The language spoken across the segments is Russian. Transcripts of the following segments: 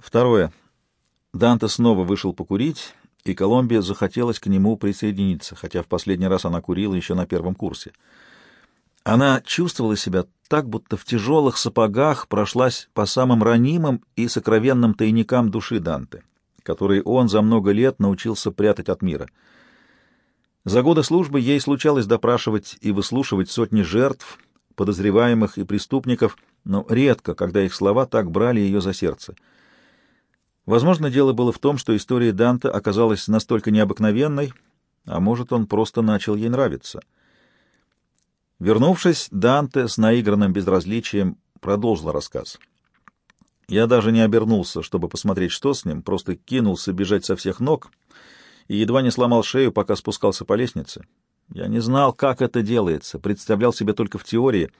Второе. Данте снова вышел покурить, и Колумбия захотелось к нему присоединиться, хотя в последний раз она курила еще на первом курсе. Она чувствовала себя так, будто в тяжелых сапогах прошлась по самым ранимым и сокровенным тайникам души Данте, которые он за много лет научился прятать от мира. За годы службы ей случалось допрашивать и выслушивать сотни жертв, подозреваемых и преступников, но редко, когда их слова так брали ее за сердце. Возможно, дело было в том, что история Данте оказалась настолько необыкновенной, а может, он просто начал ей нравиться — Вернувшись, Данте с наигранным безразличием продолжил рассказ. Я даже не обернулся, чтобы посмотреть, что с ним, просто кинулся бежать со всех ног и едва не сломал шею, пока спускался по лестнице. Я не знал, как это делается, представлял себе только в теории,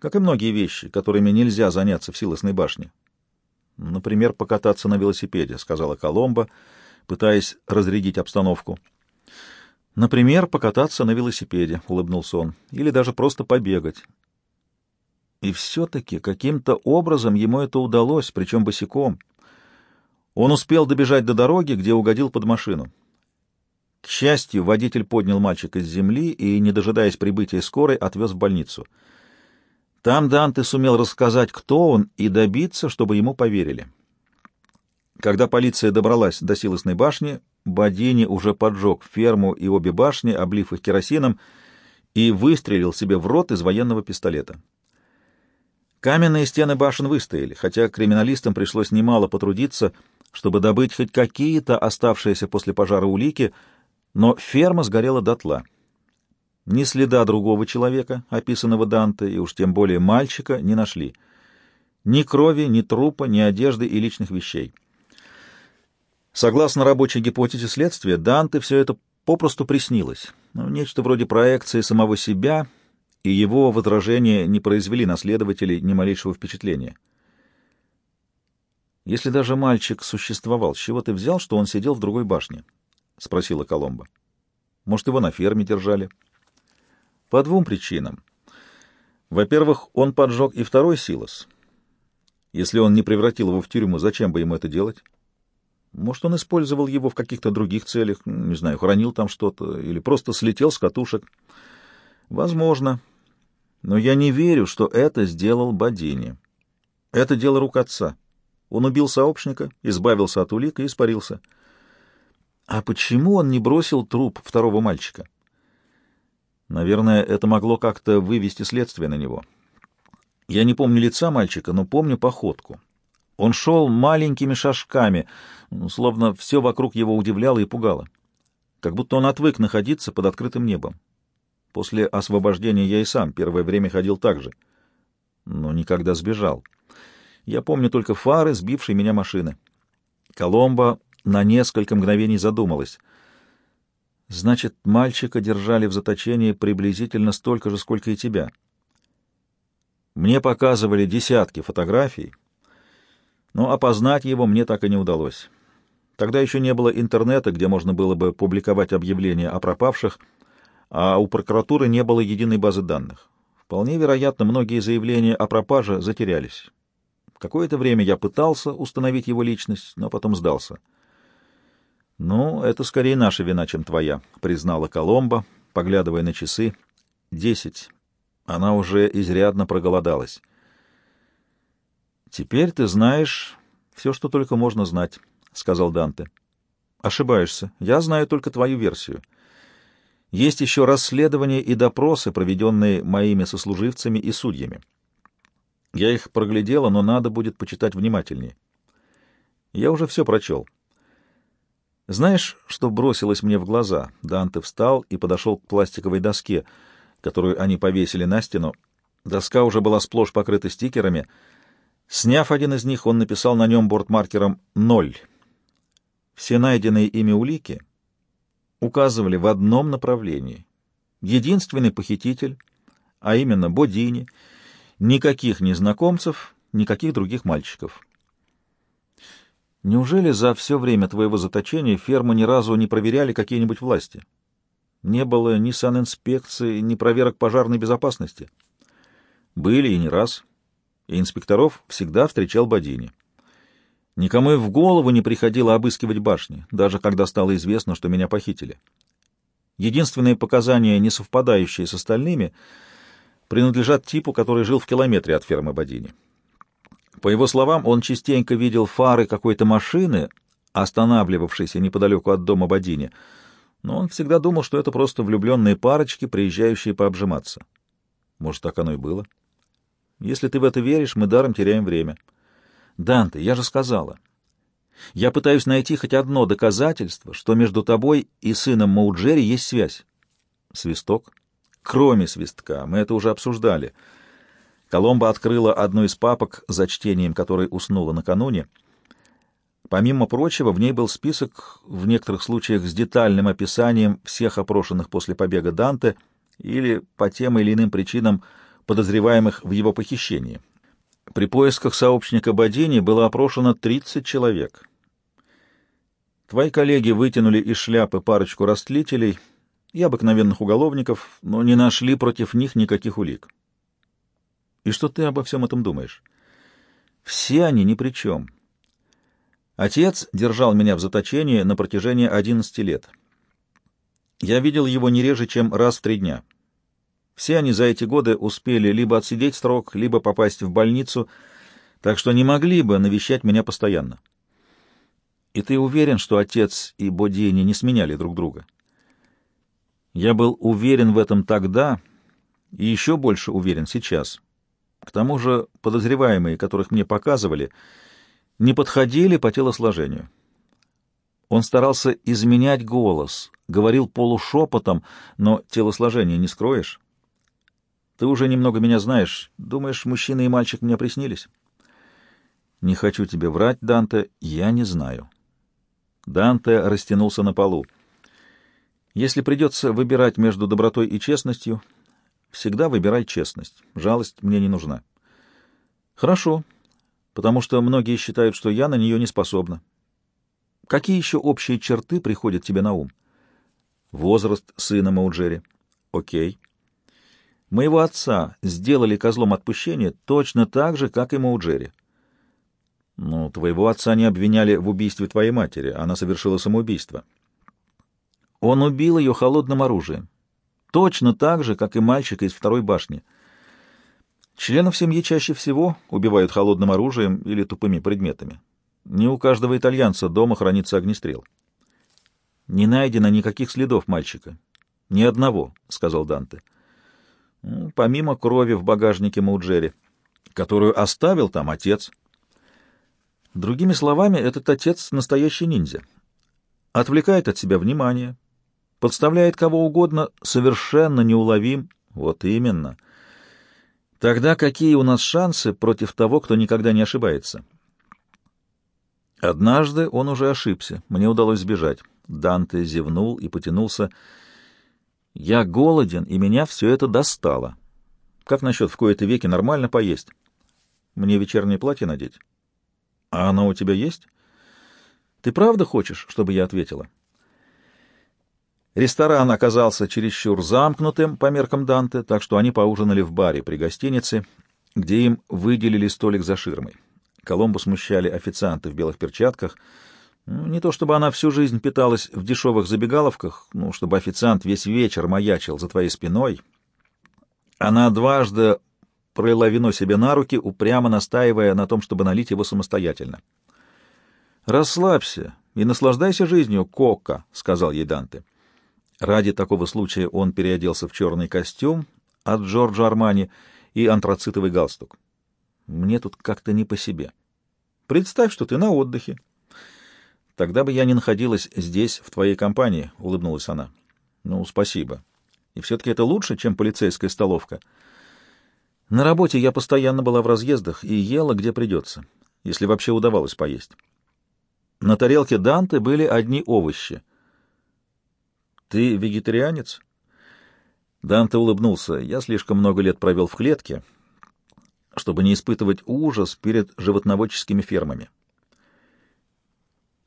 как и многие вещи, которыми нельзя заняться в Силосной башне. Например, покататься на велосипеде, — сказала Коломба, пытаясь разрядить обстановку. Например, покататься на велосипеде, — улыбнулся он, — или даже просто побегать. И все-таки каким-то образом ему это удалось, причем босиком. Он успел добежать до дороги, где угодил под машину. К счастью, водитель поднял мальчика с земли и, не дожидаясь прибытия скорой, отвез в больницу. Там Данте сумел рассказать, кто он, и добиться, чтобы ему поверили. Когда полиция добралась до Силосной башни, Бадини уже поджег ферму и обе башни, облив их керосином, и выстрелил себе в рот из военного пистолета. Каменные стены башен выстояли, хотя криминалистам пришлось немало потрудиться, чтобы добыть хоть какие-то оставшиеся после пожара улики, но ферма сгорела дотла. Ни следа другого человека, описанного Данте, и уж тем более мальчика, не нашли. Ни крови, ни трупа, ни одежды и личных вещей. Согласно рабочей гипотезе следствия, Данте все это попросту приснилось. Ну, нечто вроде проекции самого себя, и его возражения не произвели на следователей ни малейшего впечатления. «Если даже мальчик существовал, с чего ты взял, что он сидел в другой башне?» — спросила Коломба. «Может, его на ферме держали?» «По двум причинам. Во-первых, он поджег и второй Силос. Если он не превратил его в тюрьму, зачем бы ему это делать?» Может, он использовал его в каких-то других целях, не знаю, хранил там что-то, или просто слетел с катушек. Возможно. Но я не верю, что это сделал Бодини. Это дело рук отца. Он убил сообщника, избавился от улик и испарился. А почему он не бросил труп второго мальчика? Наверное, это могло как-то вывести следствие на него. Я не помню лица мальчика, но помню походку. Он шел маленькими шажками, словно все вокруг его удивляло и пугало. Как будто он отвык находиться под открытым небом. После освобождения я и сам первое время ходил так же, но никогда сбежал. Я помню только фары, сбившие меня машины. Коломба на несколько мгновений задумалась. Значит, мальчика держали в заточении приблизительно столько же, сколько и тебя. Мне показывали десятки фотографий, но опознать его мне так и не удалось. Тогда еще не было интернета, где можно было бы публиковать объявления о пропавших, а у прокуратуры не было единой базы данных. Вполне вероятно, многие заявления о пропаже затерялись. Какое-то время я пытался установить его личность, но потом сдался. «Ну, это скорее наша вина, чем твоя», — признала Коломба, поглядывая на часы. «Десять. Она уже изрядно проголодалась». «Теперь ты знаешь все, что только можно знать», — сказал Данте. «Ошибаешься. Я знаю только твою версию. Есть еще расследования и допросы, проведенные моими сослуживцами и судьями. Я их проглядела, но надо будет почитать внимательнее. Я уже все прочел. Знаешь, что бросилось мне в глаза? Данте встал и подошел к пластиковой доске, которую они повесили на стену. Доска уже была сплошь покрыта стикерами — Сняв один из них, он написал на нем бортмаркером «ноль». Все найденные ими улики указывали в одном направлении. Единственный похититель, а именно Бодини, никаких незнакомцев, никаких других мальчиков. Неужели за все время твоего заточения ферму ни разу не проверяли какие-нибудь власти? Не было ни санинспекции, ни проверок пожарной безопасности? Были и не раз и инспекторов всегда встречал Бодини. Никому и в голову не приходило обыскивать башни, даже когда стало известно, что меня похитили. Единственные показания, не совпадающие с остальными, принадлежат типу, который жил в километре от фермы Бодини. По его словам, он частенько видел фары какой-то машины, останавливавшейся неподалеку от дома Бодини, но он всегда думал, что это просто влюбленные парочки, приезжающие пообжиматься. Может, так оно и было? Если ты в это веришь, мы даром теряем время. Данте, я же сказала. Я пытаюсь найти хоть одно доказательство, что между тобой и сыном Мауджери есть связь. Свисток? Кроме свистка. Мы это уже обсуждали. Коломба открыла одну из папок, за чтением которой уснула накануне. Помимо прочего, в ней был список, в некоторых случаях с детальным описанием всех опрошенных после побега Данте или по тем или иным причинам подозреваемых в его похищении. При поисках сообщника Бодини было опрошено 30 человек. Твои коллеги вытянули из шляпы парочку растлителей и обыкновенных уголовников, но не нашли против них никаких улик. И что ты обо всем этом думаешь? Все они ни при чем. Отец держал меня в заточении на протяжении 11 лет. Я видел его не реже, чем раз в три дня. Все они за эти годы успели либо отсидеть срок, либо попасть в больницу, так что не могли бы навещать меня постоянно. И ты уверен, что отец и Бодини не сменяли друг друга? Я был уверен в этом тогда и еще больше уверен сейчас. К тому же подозреваемые, которых мне показывали, не подходили по телосложению. Он старался изменять голос, говорил полушепотом, но телосложение не скроешь. Ты уже немного меня знаешь. Думаешь, мужчина и мальчик мне приснились? Не хочу тебе врать, Данте, я не знаю. Данте растянулся на полу. Если придется выбирать между добротой и честностью, всегда выбирай честность. Жалость мне не нужна. Хорошо, потому что многие считают, что я на нее не способна. Какие еще общие черты приходят тебе на ум? Возраст сына Мауджери. Окей. Моего отца сделали козлом отпущения точно так же, как и Мауджери. Ну, твоего отца не обвиняли в убийстве твоей матери, она совершила самоубийство. Он убил ее холодным оружием. Точно так же, как и мальчика из второй башни. Членов семьи чаще всего убивают холодным оружием или тупыми предметами. Не у каждого итальянца дома хранится огнестрел. «Не найдено никаких следов мальчика. Ни одного», — сказал Данте. Помимо крови в багажнике Мауджери, которую оставил там отец. Другими словами, этот отец — настоящий ниндзя. Отвлекает от себя внимание, подставляет кого угодно, совершенно неуловим. Вот именно. Тогда какие у нас шансы против того, кто никогда не ошибается? Однажды он уже ошибся. Мне удалось сбежать. Данте зевнул и потянулся. Я голоден, и меня все это достало. Как насчет в кои-то веки нормально поесть? Мне вечернее платье надеть? А оно у тебя есть? Ты правда хочешь, чтобы я ответила? Ресторан оказался чересчур замкнутым по меркам Данте, так что они поужинали в баре при гостинице, где им выделили столик за ширмой. Коломбу смущали официанты в белых перчатках — ну, не то чтобы она всю жизнь питалась в дешевых забегаловках, ну, чтобы официант весь вечер маячил за твоей спиной. Она дважды пролила вино себе на руки, упрямо настаивая на том, чтобы налить его самостоятельно. «Расслабься и наслаждайся жизнью, Кока», — сказал ей Данте. Ради такого случая он переоделся в черный костюм от Джорджа Армани и антрацитовый галстук. «Мне тут как-то не по себе. Представь, что ты на отдыхе, Тогда бы я не находилась здесь, в твоей компании, — улыбнулась она. — Ну, спасибо. И все-таки это лучше, чем полицейская столовка. На работе я постоянно была в разъездах и ела, где придется, если вообще удавалось поесть. На тарелке Данте были одни овощи. — Ты вегетарианец? Данте улыбнулся. Я слишком много лет провел в клетке, чтобы не испытывать ужас перед животноводческими фермами.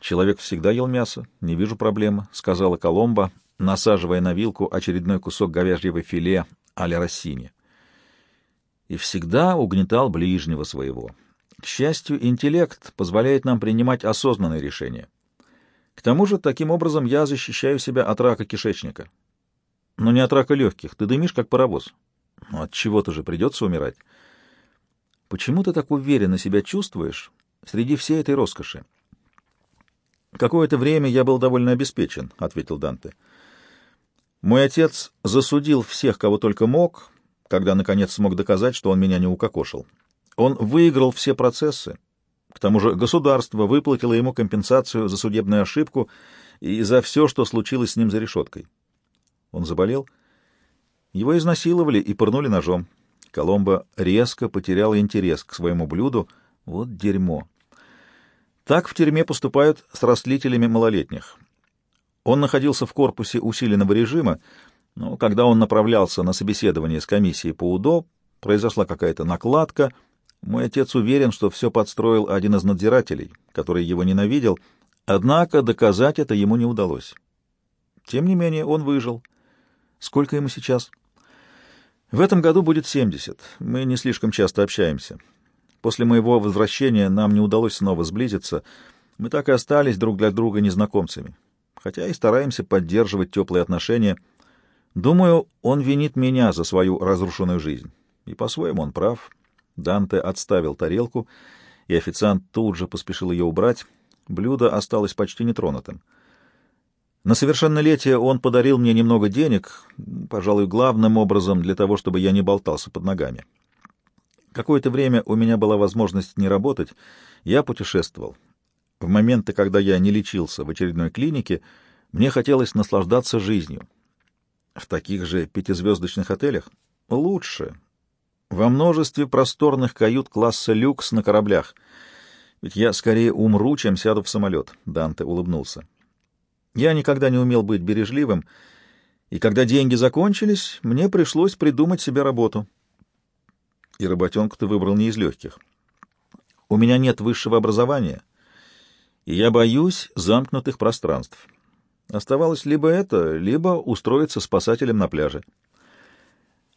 Человек всегда ел мясо, не вижу проблемы, — сказала Коломба, насаживая на вилку очередной кусок говяжьего филе а-ля Россини. И всегда угнетал ближнего своего. К счастью, интеллект позволяет нам принимать осознанные решения. К тому же, таким образом я защищаю себя от рака кишечника. Но не от рака легких. Ты дымишь, как паровоз. Но от чего-то же придется умирать. Почему ты так уверенно себя чувствуешь среди всей этой роскоши? Какое-то время я был довольно обеспечен, — ответил Данте. Мой отец засудил всех, кого только мог, когда, наконец, смог доказать, что он меня не укокошил. Он выиграл все процессы. К тому же государство выплатило ему компенсацию за судебную ошибку и за все, что случилось с ним за решеткой. Он заболел. Его изнасиловали и пырнули ножом. Коломбо резко потерял интерес к своему блюду. Вот дерьмо. Так в тюрьме поступают с растлителями малолетних. Он находился в корпусе усиленного режима, но когда он направлялся на собеседование с комиссией по УДО, произошла какая-то накладка — мой отец уверен, что все подстроил один из надзирателей, который его ненавидел, однако доказать это ему не удалось. Тем не менее, он выжил. Сколько ему сейчас? В этом году будет 70. Мы не слишком часто общаемся. После моего возвращения нам не удалось снова сблизиться. Мы так и остались друг для друга незнакомцами. Хотя и стараемся поддерживать теплые отношения. Думаю, он винит меня за свою разрушенную жизнь. И по-своему он прав. Данте отставил тарелку, и официант тут же поспешил ее убрать. Блюдо осталось почти нетронутым. На совершеннолетие он подарил мне немного денег, пожалуй, главным образом для того, чтобы я не болтался под ногами. Какое-то время у меня была возможность не работать, я путешествовал. В моменты, когда я не лечился в очередной клинике, мне хотелось наслаждаться жизнью. В таких же пятизвездочных отелях лучше, во множестве просторных кают класса люкс на кораблях. Ведь я скорее умру, чем сяду в самолет, — Данте улыбнулся. Я никогда не умел быть бережливым, и когда деньги закончились, мне пришлось придумать себе работу. И работенку ты выбрал не из легких. У меня нет высшего образования, и я боюсь замкнутых пространств. Оставалось либо это, либо устроиться спасателем на пляже.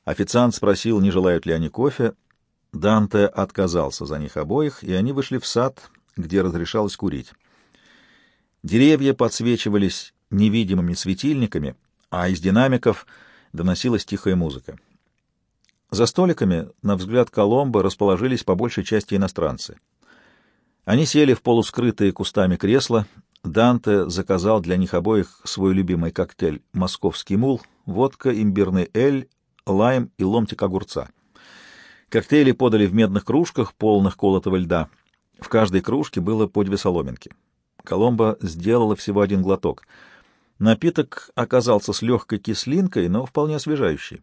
Официант спросил, не желают ли они кофе. Данте отказался за них обоих, и они вышли в сад, где разрешалось курить. Деревья подсвечивались невидимыми светильниками, а из динамиков доносилась тихая музыка. За столиками, на взгляд Коломбо, расположились по большей части иностранцы. Они сели в полускрытые кустами кресла. Данте заказал для них обоих свой любимый коктейль «Московский мул», водка, имбирный эль, лайм и ломтик огурца. Коктейли подали в медных кружках, полных колотого льда. В каждой кружке было по две соломинки. Коломба сделала всего один глоток. Напиток оказался с легкой кислинкой, но вполне освежающий.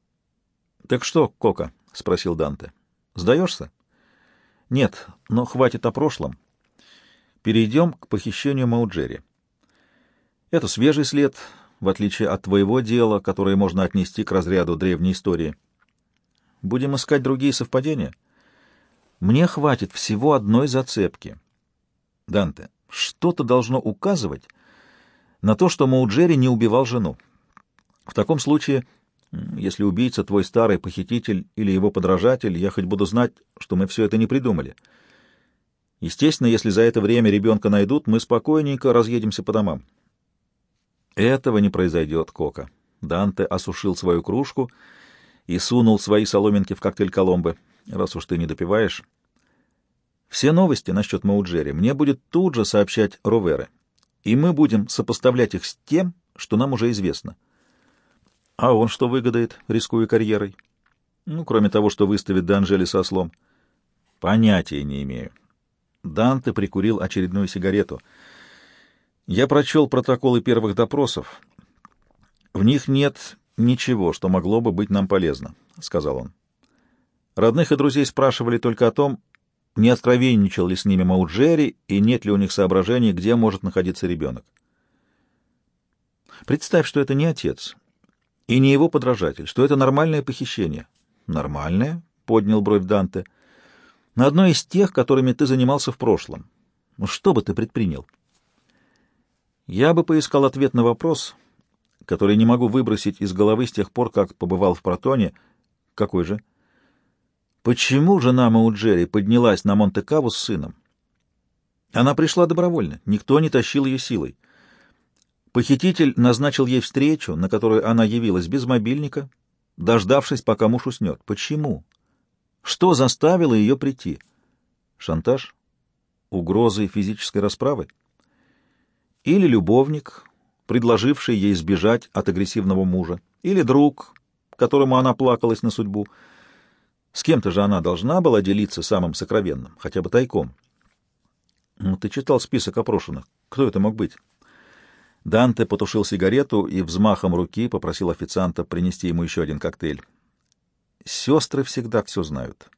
— Так что, Кока? — спросил Данте. — Сдаешься? — Нет, но хватит о прошлом. Перейдем к похищению Мауджери. Это свежий след, в отличие от твоего дела, которое можно отнести к разряду древней истории. Будем искать другие совпадения? Мне хватит всего одной зацепки. Данте, что-то должно указывать на то, что Мауджери не убивал жену. В таком случае, если убийца твой старый похититель или его подражатель, я хоть буду знать, что мы все это не придумали. Естественно, если за это время ребенка найдут, мы спокойненько разъедемся по домам. Этого не произойдет, Кока. Данте осушил свою кружку и сунул свои соломинки в коктейль Коломбы. Раз уж ты не допиваешь. Все новости насчет Мауджери мне будет тут же сообщать Роверы, и мы будем сопоставлять их с тем, что нам уже известно. А он что выгодает, рискуя карьерой? Ну, кроме того, что выставит Данжели со ослом. Понятия не имею. Данте прикурил очередную сигарету — я прочел протоколы первых допросов. В них нет ничего, что могло бы быть нам полезно, — сказал он. Родных и друзей спрашивали только о том, не откровенничал ли с ними Мауджери и нет ли у них соображений, где может находиться ребенок. Представь, что это не отец и не его подражатель, что это нормальное похищение. Нормальное? — поднял бровь Данте. На одно из тех, которыми ты занимался в прошлом. Что бы ты предпринял? — я бы поискал ответ на вопрос, который не могу выбросить из головы с тех пор, как побывал в Протоне. Какой же? Почему жена Мауджери поднялась на Монте-Каву с сыном? Она пришла добровольно, никто не тащил ее силой. Похититель назначил ей встречу, на которую она явилась без мобильника, дождавшись, пока муж уснет. Почему? Что заставило ее прийти? Шантаж? Угрозы физической расправы? Или любовник, предложивший ей сбежать от агрессивного мужа? Или друг, которому она плакалась на судьбу? С кем-то же она должна была делиться самым сокровенным, хотя бы тайком. Ну, ты читал список опрошенных. Кто это мог быть? Данте потушил сигарету и взмахом руки попросил официанта принести ему еще один коктейль. Сестры всегда все знают.